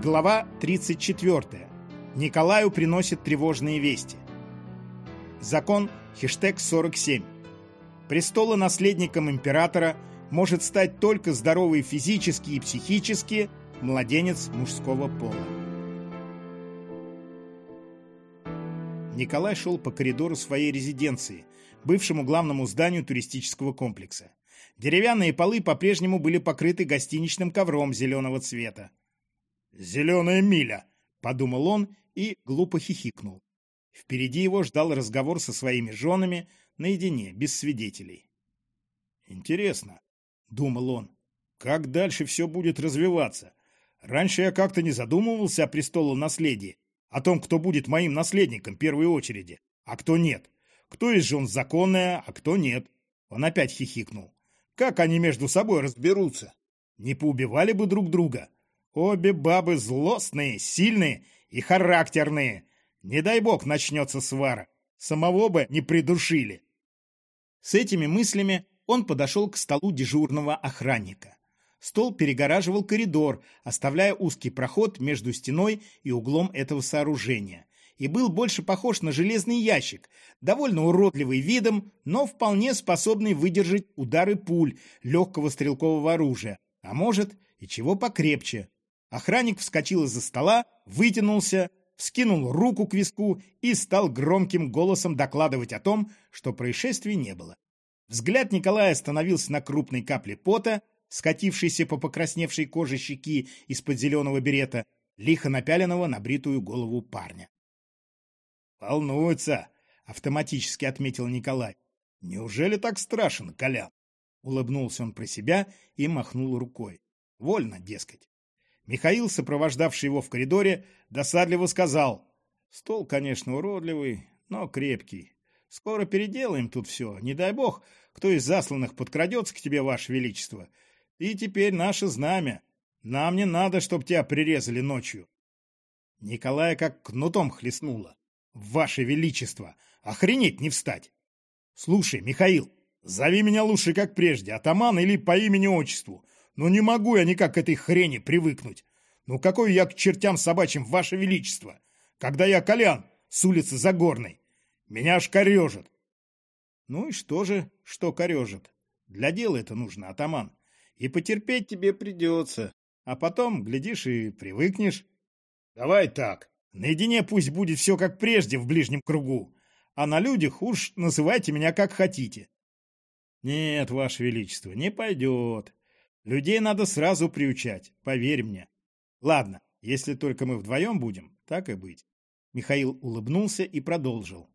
Глава 34. Николаю приносит тревожные вести. Закон хештег 47. Престола наследником императора может стать только здоровый физически и психически младенец мужского пола. Николай шел по коридору своей резиденции, бывшему главному зданию туристического комплекса. Деревянные полы по-прежнему были покрыты гостиничным ковром зеленого цвета. «Зеленая миля!» — подумал он и глупо хихикнул. Впереди его ждал разговор со своими женами наедине, без свидетелей. «Интересно», — думал он, — «как дальше все будет развиваться? Раньше я как-то не задумывался о престолонаследии, о том, кто будет моим наследником в первой очереди, а кто нет. Кто из жен законная, а кто нет». Он опять хихикнул. «Как они между собой разберутся? Не поубивали бы друг друга?» Обе бабы злостные, сильные и характерные. Не дай бог начнется свара. Самого бы не придушили. С этими мыслями он подошел к столу дежурного охранника. Стол перегораживал коридор, оставляя узкий проход между стеной и углом этого сооружения, и был больше похож на железный ящик, довольно уродливый видом, но вполне способный выдержать удары пуль легкого стрелкового оружия, а может и чего покрепче. Охранник вскочил из-за стола, вытянулся, вскинул руку к виску и стал громким голосом докладывать о том, что происшествий не было. Взгляд Николая остановился на крупной капле пота, скатившейся по покрасневшей коже щеки из-под зеленого берета, лихо напяленного на бритую голову парня. «Волнуется», — автоматически отметил Николай. «Неужели так страшен, Колян?» Улыбнулся он про себя и махнул рукой. «Вольно, дескать». Михаил, сопровождавший его в коридоре, досадливо сказал. «Стол, конечно, уродливый, но крепкий. Скоро переделаем тут все. Не дай бог, кто из засланных подкрадется к тебе, ваше величество. И теперь наше знамя. Нам не надо, чтоб тебя прирезали ночью». Николая как кнутом хлестнуло. «Ваше величество! Охренеть не встать!» «Слушай, Михаил, зови меня лучше, как прежде, атаман или по имени-отчеству. Ну не могу я никак к этой хрени привыкнуть. Ну какой я к чертям собачьим, ваше величество, когда я Колян с улицы Загорной. Меня аж корежит. Ну и что же, что корежит? Для дела это нужно, атаман. И потерпеть тебе придется. А потом, глядишь, и привыкнешь. Давай так. Наедине пусть будет все как прежде в ближнем кругу. А на людях уж называйте меня как хотите. Нет, ваше величество, не пойдет. Людей надо сразу приучать, поверь мне. Ладно, если только мы вдвоем будем, так и быть. Михаил улыбнулся и продолжил.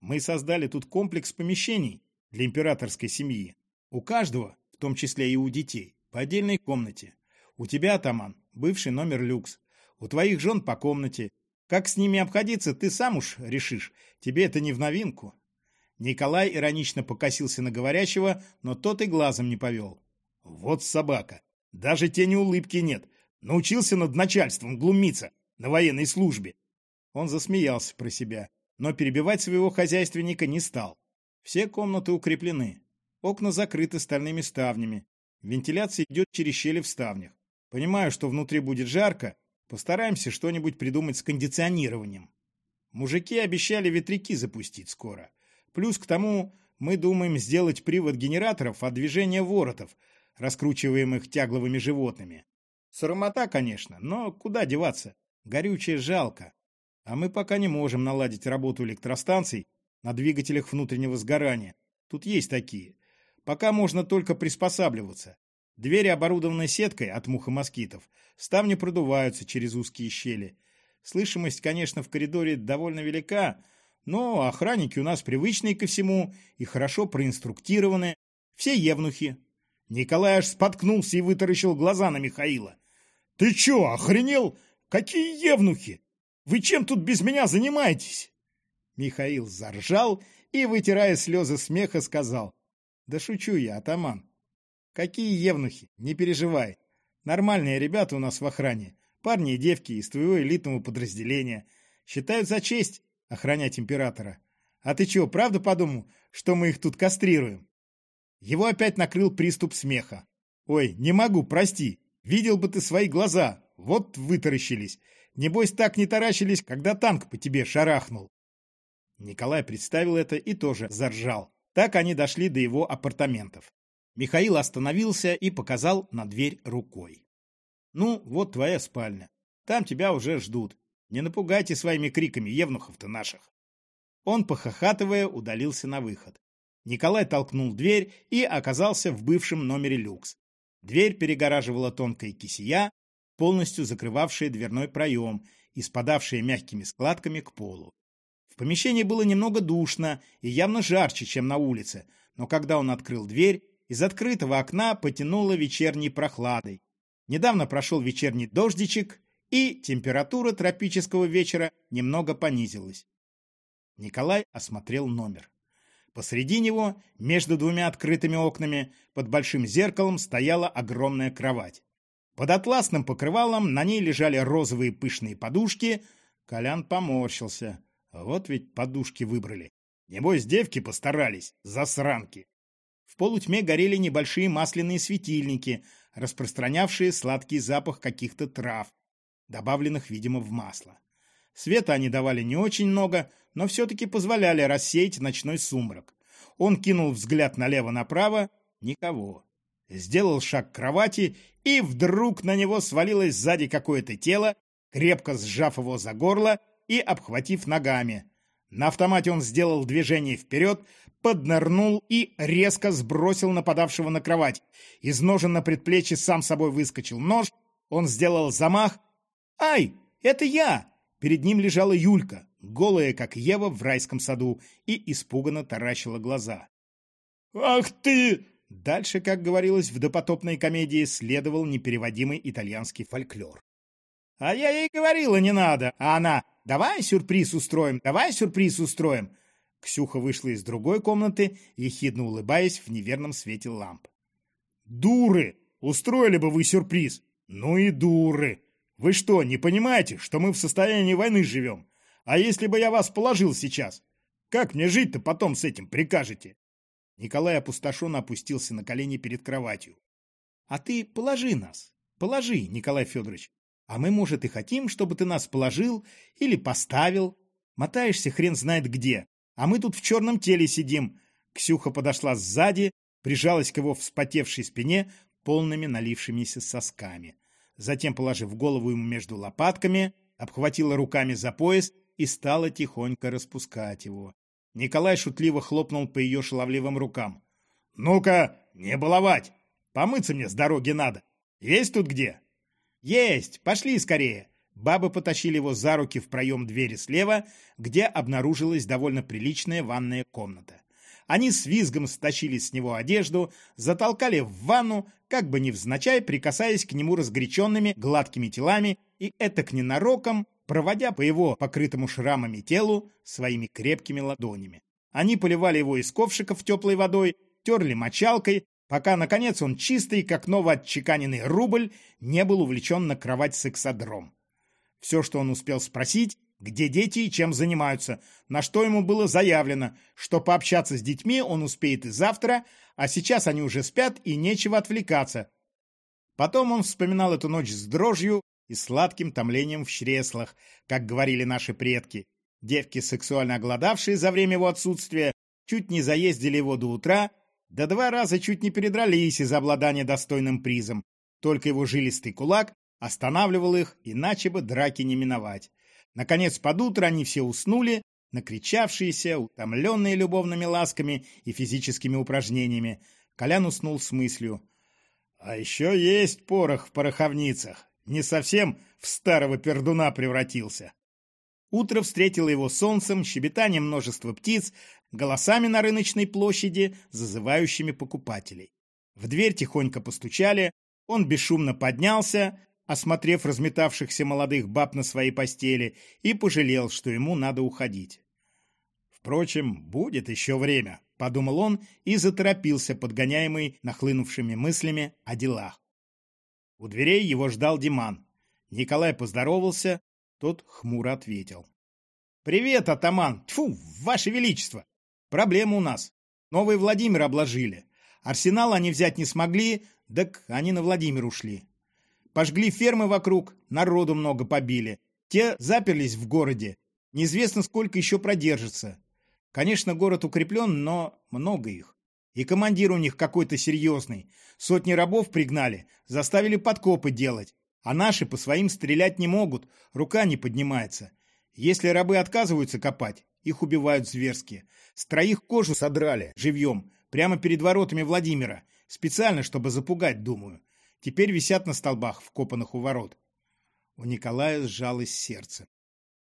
Мы создали тут комплекс помещений для императорской семьи. У каждого, в том числе и у детей, по отдельной комнате. У тебя, атаман, бывший номер люкс. У твоих жен по комнате. Как с ними обходиться, ты сам уж решишь. Тебе это не в новинку. Николай иронично покосился на говорящего, но тот и глазом не повел. Вот собака. Даже тени улыбки нет. Научился над начальством глумиться на военной службе. Он засмеялся про себя, но перебивать своего хозяйственника не стал. Все комнаты укреплены. Окна закрыты стальными ставнями. Вентиляция идет через щели в ставнях. Понимаю, что внутри будет жарко. Постараемся что-нибудь придумать с кондиционированием. Мужики обещали ветряки запустить скоро. Плюс к тому мы думаем сделать привод генераторов от движения воротов, раскручиваемых тягловыми животными. Срамота, конечно, но куда деваться? Горючее жалко. А мы пока не можем наладить работу электростанций на двигателях внутреннего сгорания. Тут есть такие. Пока можно только приспосабливаться. Двери оборудованы сеткой от мух и москитов. Ставни продуваются через узкие щели. Слышимость, конечно, в коридоре довольно велика, но охранники у нас привычные ко всему и хорошо проинструктированы. Все евнухи, Николай аж споткнулся и вытаращил глаза на Михаила. «Ты чё, охренел? Какие евнухи? Вы чем тут без меня занимаетесь?» Михаил заржал и, вытирая слезы смеха, сказал. «Да шучу я, атаман. Какие евнухи? Не переживай. Нормальные ребята у нас в охране. Парни и девки из твоего элитного подразделения. Считают за честь охранять императора. А ты чё, правда подумал, что мы их тут кастрируем?» Его опять накрыл приступ смеха. «Ой, не могу, прости. Видел бы ты свои глаза. Вот вытаращились. Небось, так не таращились, когда танк по тебе шарахнул. Николай представил это и тоже заржал. Так они дошли до его апартаментов. Михаил остановился и показал на дверь рукой. «Ну, вот твоя спальня. Там тебя уже ждут. Не напугайте своими криками евнухов-то наших». Он, похохатывая, удалился на выход. Николай толкнул дверь и оказался в бывшем номере люкс. Дверь перегораживала тонкая кисия, полностью закрывавшая дверной проем и спадавшая мягкими складками к полу. В помещении было немного душно и явно жарче, чем на улице, но когда он открыл дверь, из открытого окна потянуло вечерней прохладой. Недавно прошел вечерний дождичек, и температура тропического вечера немного понизилась. Николай осмотрел номер. Посреди него, между двумя открытыми окнами, под большим зеркалом стояла огромная кровать. Под атласным покрывалом на ней лежали розовые пышные подушки. Колян поморщился. Вот ведь подушки выбрали. Небось, девки постарались, засранки. В полутьме горели небольшие масляные светильники, распространявшие сладкий запах каких-то трав, добавленных, видимо, в масло. Света они давали не очень много, но все-таки позволяли рассеять ночной сумрак. Он кинул взгляд налево-направо — никого. Сделал шаг к кровати, и вдруг на него свалилось сзади какое-то тело, крепко сжав его за горло и обхватив ногами. На автомате он сделал движение вперед, поднырнул и резко сбросил нападавшего на кровать. Из ножен на предплечье сам собой выскочил нож. Он сделал замах. «Ай, это я!» Перед ним лежала Юлька, голая, как Ева в райском саду, и испуганно таращила глаза. «Ах ты!» Дальше, как говорилось в допотопной комедии, следовал непереводимый итальянский фольклор. «А я ей говорила, не надо!» А она «Давай сюрприз устроим, давай сюрприз устроим!» Ксюха вышла из другой комнаты, ехидно улыбаясь в неверном свете ламп. «Дуры! Устроили бы вы сюрприз! Ну и дуры! Вы что, не понимаете, что мы в состоянии войны живем? А если бы я вас положил сейчас? Как мне жить-то потом с этим прикажете?» Николай опустошенно опустился на колени перед кроватью. «А ты положи нас, положи, Николай Федорович. А мы, может, и хотим, чтобы ты нас положил или поставил. Мотаешься хрен знает где, а мы тут в черном теле сидим». Ксюха подошла сзади, прижалась к его вспотевшей спине полными налившимися сосками. Затем, положив голову ему между лопатками, обхватила руками за пояс и стала тихонько распускать его. Николай шутливо хлопнул по ее шаловливым рукам. «Ну-ка, не баловать! Помыться мне с дороги надо. Есть тут где?» «Есть! Пошли скорее!» Бабы потащили его за руки в проем двери слева, где обнаружилась довольно приличная ванная комната. Они с визгом стащили с него одежду, затолкали в ванну, как бы невзначай прикасаясь к нему разгоряченными гладкими телами и этак ненароком проводя по его покрытому шрамами телу своими крепкими ладонями. Они поливали его из ковшиков теплой водой, терли мочалкой, пока, наконец, он чистый, как новоотчеканенный рубль, не был увлечен на кровать сексодром. Все, что он успел спросить, где дети и чем занимаются, на что ему было заявлено, что пообщаться с детьми он успеет и завтра, а сейчас они уже спят и нечего отвлекаться. Потом он вспоминал эту ночь с дрожью, и сладким томлением в чреслах, как говорили наши предки. Девки, сексуально оголодавшие за время его отсутствия, чуть не заездили его до утра, да два раза чуть не передрались из-за обладания достойным призом. Только его жилистый кулак останавливал их, иначе бы драки не миновать. Наконец, под утро они все уснули, накричавшиеся, утомленные любовными ласками и физическими упражнениями. Колян уснул с мыслью. «А еще есть порох в пороховницах не совсем в старого пердуна превратился. Утро встретило его солнцем, щебетанием множества птиц, голосами на рыночной площади, зазывающими покупателей. В дверь тихонько постучали, он бесшумно поднялся, осмотрев разметавшихся молодых баб на своей постели, и пожалел, что ему надо уходить. «Впрочем, будет еще время», — подумал он и заторопился, подгоняемый нахлынувшими мыслями о делах. У дверей его ждал Диман. Николай поздоровался, тот хмуро ответил. «Привет, атаман! Тьфу, ваше величество! Проблема у нас. Новый Владимир обложили. Арсенал они взять не смогли, так они на Владимир ушли. Пожгли фермы вокруг, народу много побили. Те заперлись в городе. Неизвестно, сколько еще продержится. Конечно, город укреплен, но много их. И командир у них какой-то серьезный. Сотни рабов пригнали, заставили подкопы делать. А наши по своим стрелять не могут, рука не поднимается. Если рабы отказываются копать, их убивают зверски. С троих кожу содрали, живьем, прямо перед воротами Владимира. Специально, чтобы запугать, думаю. Теперь висят на столбах, вкопанных у ворот. У Николая сжалось сердце.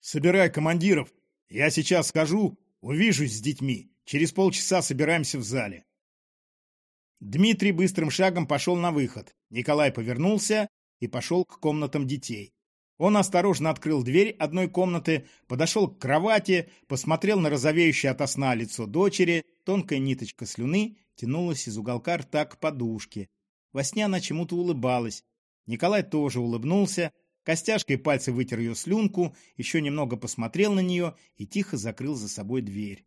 «Собирай командиров. Я сейчас скажу, увижусь с детьми. Через полчаса собираемся в зале». Дмитрий быстрым шагом пошел на выход. Николай повернулся и пошел к комнатам детей. Он осторожно открыл дверь одной комнаты, подошел к кровати, посмотрел на розовеющее ото сна лицо дочери, тонкая ниточка слюны тянулась из уголка рта к подушке. Во сне она чему-то улыбалась. Николай тоже улыбнулся, костяшкой пальца вытер ее слюнку, еще немного посмотрел на нее и тихо закрыл за собой дверь.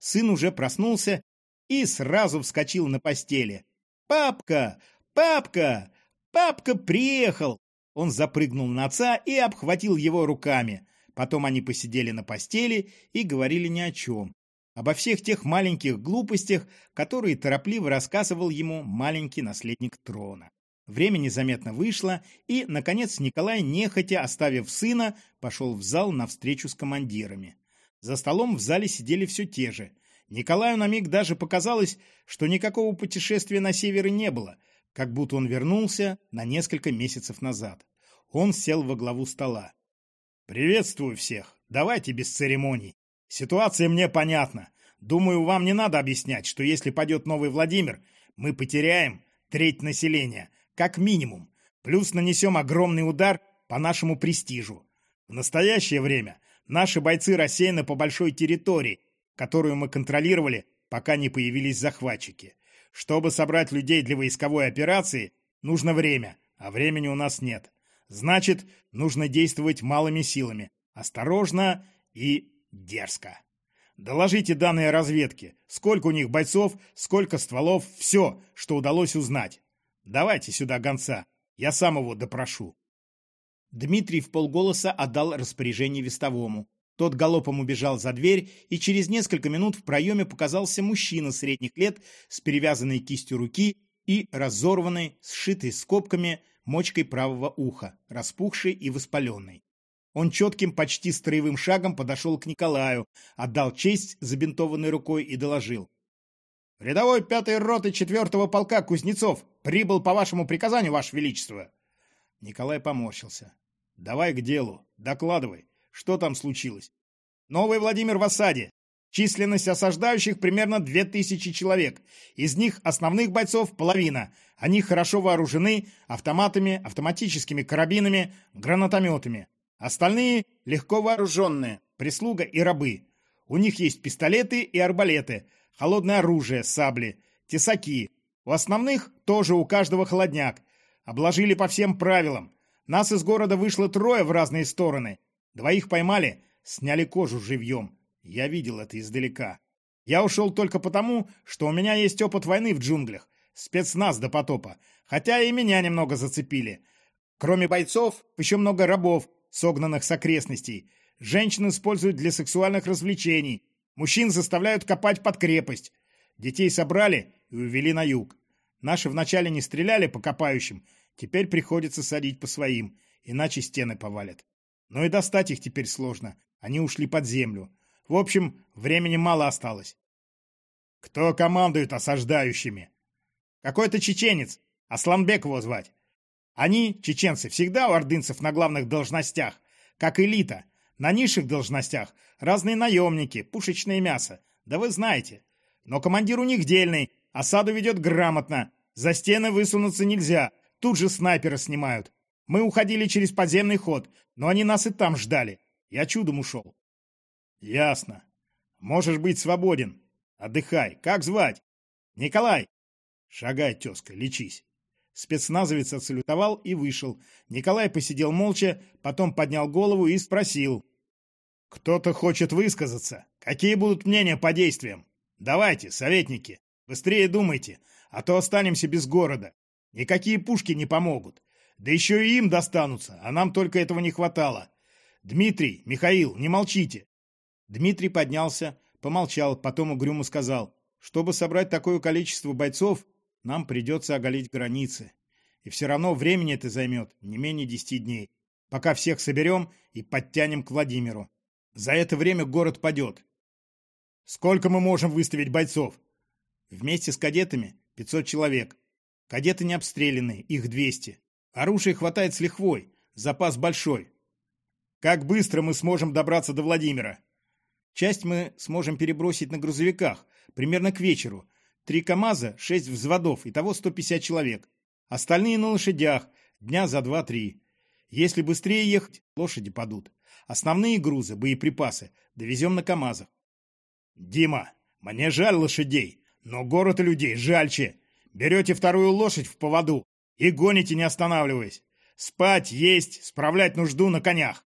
Сын уже проснулся и сразу вскочил на постели. «Папка! Папка! Папка приехал!» Он запрыгнул на отца и обхватил его руками. Потом они посидели на постели и говорили ни о чем. Обо всех тех маленьких глупостях, которые торопливо рассказывал ему маленький наследник трона. Время незаметно вышло, и, наконец, Николай, нехотя оставив сына, пошел в зал навстречу с командирами. За столом в зале сидели все те же. Николаю на миг даже показалось, что никакого путешествия на север не было – как будто он вернулся на несколько месяцев назад. Он сел во главу стола. «Приветствую всех. Давайте без церемоний. Ситуация мне понятна. Думаю, вам не надо объяснять, что если падет новый Владимир, мы потеряем треть населения, как минимум, плюс нанесем огромный удар по нашему престижу. В настоящее время наши бойцы рассеяны по большой территории, которую мы контролировали, пока не появились захватчики. Чтобы собрать людей для войсковой операции, нужно время, а времени у нас нет. Значит, нужно действовать малыми силами, осторожно и дерзко. Доложите данные разведки. Сколько у них бойцов, сколько стволов, все, что удалось узнать. Давайте сюда гонца. Я сам его допрошу. Дмитрий в полголоса отдал распоряжение вестовому. Тот галопом убежал за дверь, и через несколько минут в проеме показался мужчина средних лет с перевязанной кистью руки и разорванной, сшитой скобками, мочкой правого уха, распухшей и воспаленной. Он четким, почти строевым шагом подошел к Николаю, отдал честь забинтованной рукой и доложил. «Рядовой пятой роты четвертого полка Кузнецов прибыл по вашему приказанию, ваше величество!» Николай поморщился. «Давай к делу, докладывай. Что там случилось? Новый Владимир в осаде. Численность осаждающих примерно 2000 человек. Из них основных бойцов половина. Они хорошо вооружены автоматами, автоматическими карабинами, гранатометами. Остальные легко вооруженные, прислуга и рабы. У них есть пистолеты и арбалеты, холодное оружие, сабли, тесаки. У основных тоже у каждого холодняк. Обложили по всем правилам. Нас из города вышло трое в разные стороны. Двоих поймали, сняли кожу живьем. Я видел это издалека. Я ушел только потому, что у меня есть опыт войны в джунглях, спецназ до потопа, хотя и меня немного зацепили. Кроме бойцов, еще много рабов, согнанных с окрестностей. Женщин используют для сексуальных развлечений. Мужчин заставляют копать под крепость. Детей собрали и увели на юг. Наши вначале не стреляли по копающим, теперь приходится садить по своим, иначе стены повалят. Но и достать их теперь сложно. Они ушли под землю. В общем, времени мало осталось. Кто командует осаждающими? Какой-то чеченец. Асланбек его звать. Они, чеченцы, всегда у ордынцев на главных должностях, как элита. На низших должностях разные наемники, пушечное мясо. Да вы знаете. Но командир у них дельный, осаду ведет грамотно. За стены высунуться нельзя, тут же снайпера снимают. Мы уходили через подземный ход, но они нас и там ждали. Я чудом ушел. Ясно. Можешь быть свободен. Отдыхай. Как звать? Николай. Шагай, тезка, лечись. Спецназовец отсалютовал и вышел. Николай посидел молча, потом поднял голову и спросил. «Кто-то хочет высказаться. Какие будут мнения по действиям? Давайте, советники, быстрее думайте, а то останемся без города. Никакие пушки не помогут. Да еще и им достанутся, а нам только этого не хватало. Дмитрий, Михаил, не молчите. Дмитрий поднялся, помолчал, потом угрюмо сказал, чтобы собрать такое количество бойцов, нам придется оголить границы. И все равно времени это займет не менее десяти дней, пока всех соберем и подтянем к Владимиру. За это время город падет. Сколько мы можем выставить бойцов? Вместе с кадетами 500 человек. Кадеты не обстрелянные, их 200. Оружия хватает с лихвой, запас большой. Как быстро мы сможем добраться до Владимира? Часть мы сможем перебросить на грузовиках, примерно к вечеру. Три КАМАЗа, шесть взводов, итого 150 человек. Остальные на лошадях, дня за два-три. Если быстрее ехать, лошади падут. Основные грузы, боеприпасы, довезем на КАМАЗах. Дима, мне жаль лошадей, но город и людей жальче. Берете вторую лошадь в поводу, и гоните, не останавливаясь. Спать, есть, справлять нужду на конях.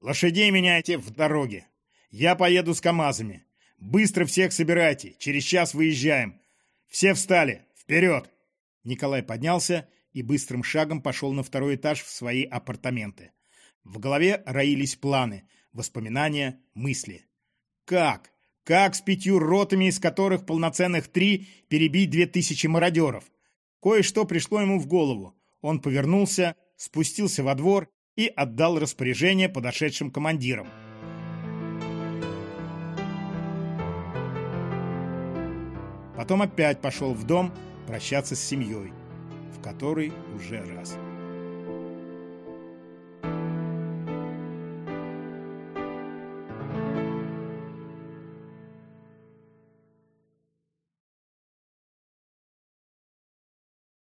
Лошадей меняйте в дороге. Я поеду с КАМАЗами. Быстро всех собирайте, через час выезжаем. Все встали, вперед!» Николай поднялся и быстрым шагом пошел на второй этаж в свои апартаменты. В голове роились планы, воспоминания, мысли. Как? Как с пятью ротами, из которых полноценных три, перебить две тысячи мародеров? Кое-что пришло ему в голову. Он повернулся, спустился во двор и отдал распоряжение подошедшим командирам. Потом опять пошел в дом прощаться с семьей, в который уже раз.